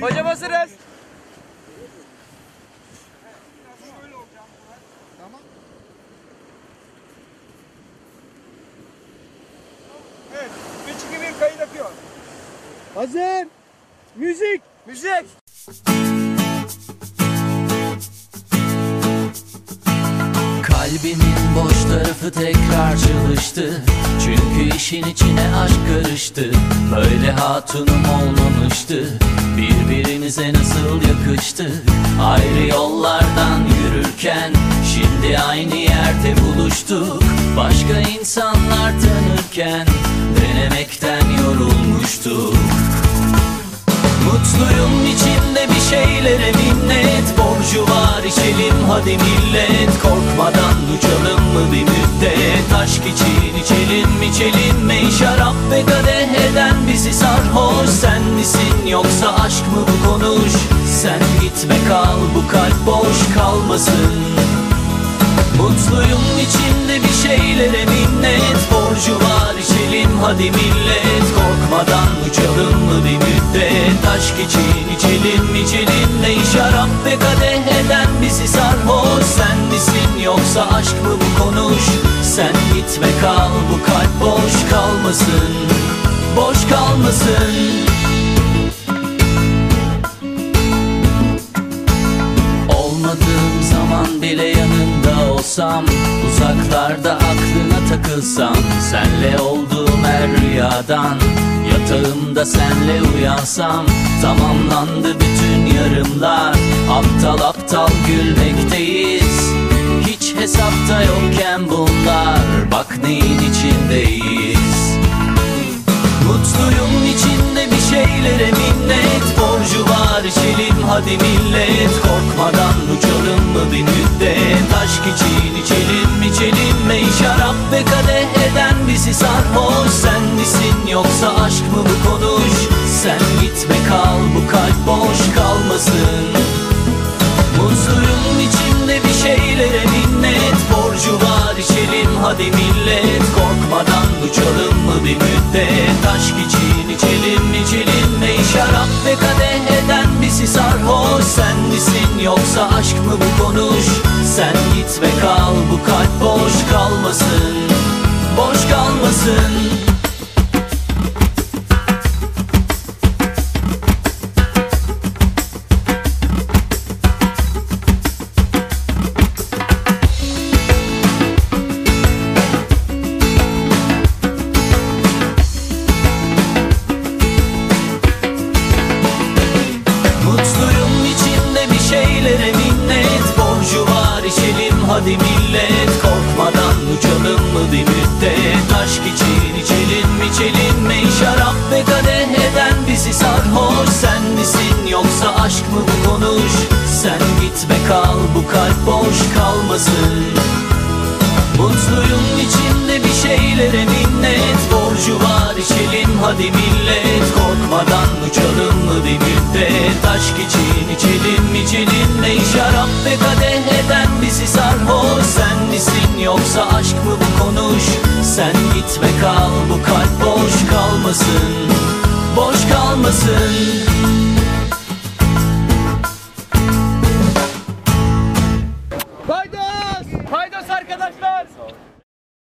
Hocam hazırız. Evet. 3 2 1 kayıt akıyor. Hazır. Müzik. Müzik. Kalbimin boş tarafı tekrar çalıştı. Çünkü işin içine aşk karıştı. Böyle hatunum olmamıştı. Birbirimize nasıl yakıştık Ayrı yollardan yürürken Şimdi aynı yerde buluştuk. Başka insanlar tanırken Denemekten yorulmuştuk. Mutluyum içimde bir şeylere minnet. Borcu var içelim hadi millet. Korkmadan mı konuş? Sen gitme kal bu kalp boş kalmasın. Mutluyum içimde bir şeylere minnet. Borcu var içelim hadi millet. Korkmadan uçalım mı bir müddet? Aşk için içelim içelim. Ey şarap ve kadeh eden bizi sarhoş. Sen misin yoksa aşk mı bu konuş? Sen gitme kal bu kalp boş kalmasın. Boş kalmasın bile yanında olsam Uzaklarda aklına takılsam Senle olduğum her rüyadan Yatağımda senle uyansam Tamamlandı bütün yarımlar. Aptal aptal gülmekteyiz Hiç hesapta yokken bunlar. Bak neyin içindeyiz. Mutluyum içinde bir şeylere minnet Borcu var içelim hadi millet. Korkmadan uçalım mı müddet Aşk için içelim içelim Ey şarap ve kadeh eden bizi. Sarhoş Sen misin yoksa aşk mı bu konuş? Sen gitme kal bu kalp boş kalmasın. Mutluyum içimde bir şeylere minnet. Borcu var içelim hadi millet. Korkmadan uçalım mı bir müddet? Aşk için içelim içelim Ey şarap ve kadeh eden bizi. Sarhoş Sen misin yoksa aşk mı bu konuş Sen gitme kal bu kalp boş kalmasın Boş kalmasın. Mutluyum Aşk için içelim içelim Ey şarap ve kadeh. Eden bizi sarhoş? Sen misin yoksa aşk mı bu konuş? Sen gitme kal bu kalp boş kalmasın. Mutluyum içimde bir şeylere minnet. Borcu var içelim hadi millet. Korkmadan uçalım mı bir müddet? Aşk için içelim içelim Ey şarap ve kadeh. Eden bizi sarhoş? Sen misin yoksa aşk mı bu konuş Sen gitme kal. Bu kalp boş kalmasın Boş kalmasın